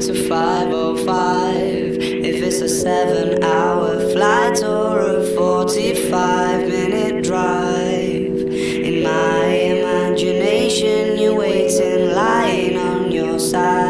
to 505. If it's a seven hour flight or a 45 minute drive, in my imagination, you're waiting, lying on your side.